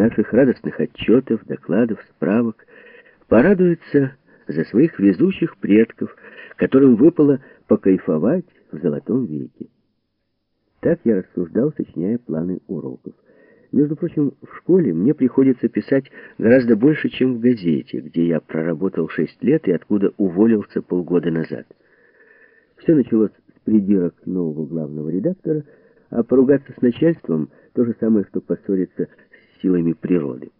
наших радостных отчетов, докладов, справок, порадуется за своих везучих предков, которым выпало покайфовать в золотом веке. Так я рассуждал, сочиняя планы уроков. Между прочим, в школе мне приходится писать гораздо больше, чем в газете, где я проработал шесть лет и откуда уволился полгода назад. Все началось с придирок нового главного редактора, а поругаться с начальством — то же самое, что поссориться силами природы.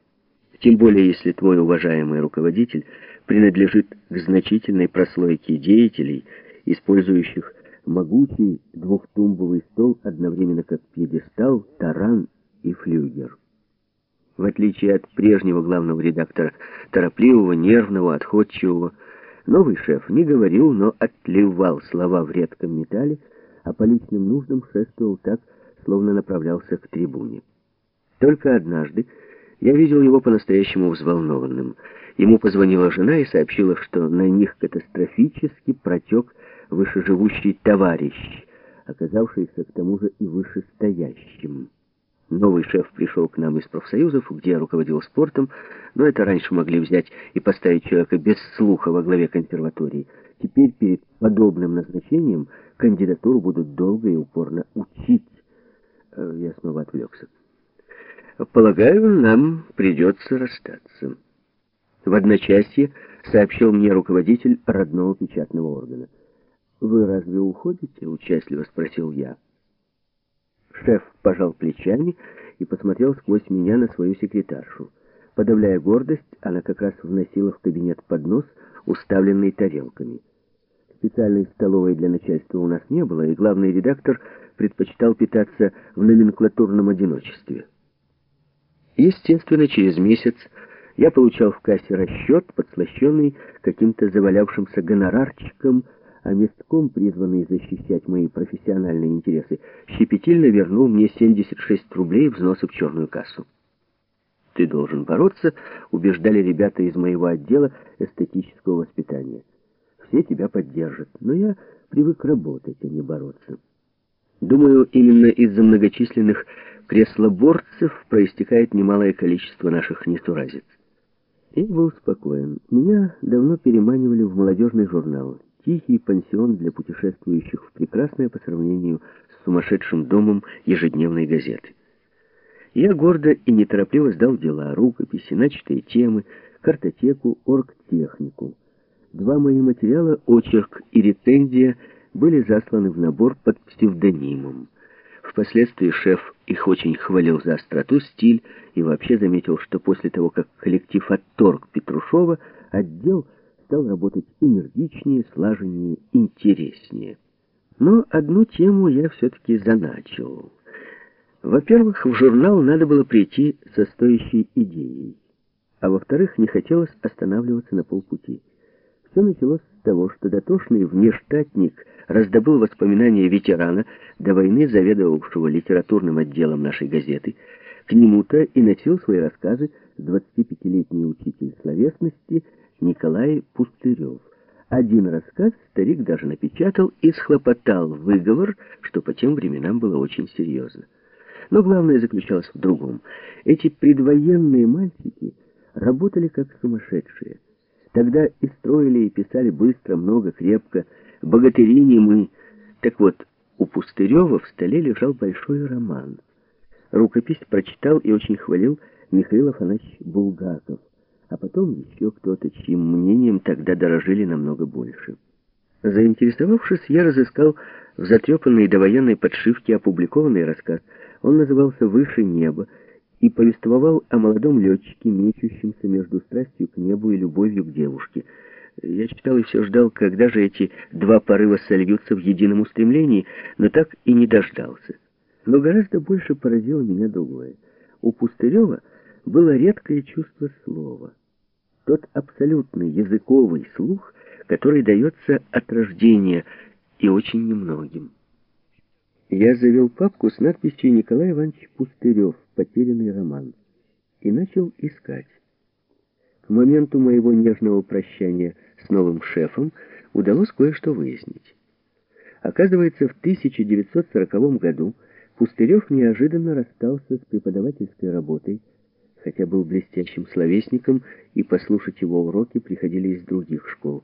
Тем более, если твой уважаемый руководитель принадлежит к значительной прослойке деятелей, использующих могучий двухтумбовый стол одновременно как пьедестал, таран и флюгер. В отличие от прежнего главного редактора, торопливого, нервного, отходчивого, новый шеф не говорил, но отливал слова в редком металле, а по личным нуждам шествовал так, словно направлялся к трибуне. Только однажды я видел его по-настоящему взволнованным. Ему позвонила жена и сообщила, что на них катастрофически протек вышеживущий товарищ, оказавшийся к тому же и вышестоящим. Новый шеф пришел к нам из профсоюзов, где я руководил спортом, но это раньше могли взять и поставить человека без слуха во главе консерватории. Теперь перед подобным назначением кандидатуру будут долго и упорно учить. Полагаю, нам придется расстаться. В одночасье сообщил мне руководитель родного печатного органа. «Вы разве уходите?» — участливо спросил я. Шеф пожал плечами и посмотрел сквозь меня на свою секретаршу. Подавляя гордость, она как раз вносила в кабинет поднос, уставленный тарелками. Специальной столовой для начальства у нас не было, и главный редактор предпочитал питаться в номенклатурном одиночестве. Естественно, через месяц я получал в кассе расчет, подслащенный каким-то завалявшимся гонорарчиком, а местком, призванный защищать мои профессиональные интересы, щепетильно вернул мне 76 рублей взноса в черную кассу. «Ты должен бороться», — убеждали ребята из моего отдела эстетического воспитания. «Все тебя поддержат, но я привык работать, а не бороться». Думаю, именно из-за многочисленных креслоборцев проистекает немалое количество наших несуразиц. И был спокоен. Меня давно переманивали в молодежный журнал. Тихий пансион для путешествующих в прекрасное по сравнению с сумасшедшим домом ежедневной газеты. Я гордо и неторопливо сдал дела, рукописи, начатые темы, картотеку, оргтехнику. Два мои материала, очерк и рецензия, были засланы в набор под псевдонимом. Впоследствии шеф их очень хвалил за остроту, стиль и вообще заметил, что после того, как коллектив отторг Петрушова, отдел стал работать энергичнее, слаженнее, интереснее. Но одну тему я все-таки заначил. Во-первых, в журнал надо было прийти со стоящей идеей, а во-вторых, не хотелось останавливаться на полпути. Все началось того, что дотошный внештатник раздобыл воспоминания ветерана, до войны заведовавшего литературным отделом нашей газеты. К нему-то и носил свои рассказы 25-летний учитель словесности Николай Пустырев. Один рассказ старик даже напечатал и схлопотал выговор, что по тем временам было очень серьезно. Но главное заключалось в другом. Эти предвоенные мальчики работали как сумасшедшие. Тогда и строили, и писали быстро, много, крепко. Богатыри не мы. Так вот, у Пустырева в столе лежал большой роман. Рукопись прочитал и очень хвалил Михаил Афанасьевич Булгаков, а потом еще кто-то, чьим мнением тогда дорожили намного больше. Заинтересовавшись, я разыскал в затрепанной довоенной подшивке опубликованный рассказ. Он назывался «Выше неба», и повествовал о молодом летчике, мечущемся между страстью к небу и любовью к девушке. Я читал и все ждал, когда же эти два порыва сольются в едином устремлении, но так и не дождался. Но гораздо больше поразило меня другое. У Пустырева было редкое чувство слова. Тот абсолютный языковый слух, который дается от рождения и очень немногим. Я завел папку с надписью «Николай Иванович Пустырев. Потерянный роман» и начал искать. К моменту моего нежного прощания с новым шефом удалось кое-что выяснить. Оказывается, в 1940 году Пустырев неожиданно расстался с преподавательской работой, хотя был блестящим словесником, и послушать его уроки приходили из других школ.